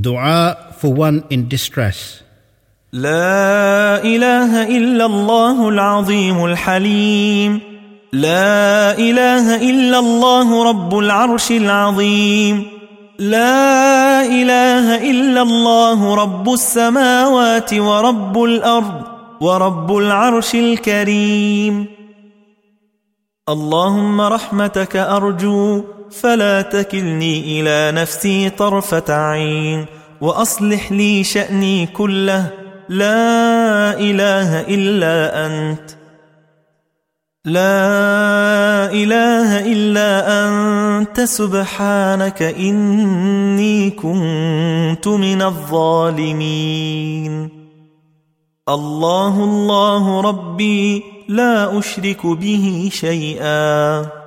Dua for one in distress. لا إله إلا الله العظيم الحليم. لا إله إلا الله رب العرش العظيم. لا إله إلا الله رب السماوات ورب الأرض ورب العرش الكريم. اللهم رحمتك أرجو فلا تكلني إلى نفسي طرفة عين وأصلح لي شأني كله. لا إله إلا أنت. لا إله إلا أنت. سبحانك إني كنت من الظالمين. الله الله ربي لا أشرك به شيئا.